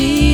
see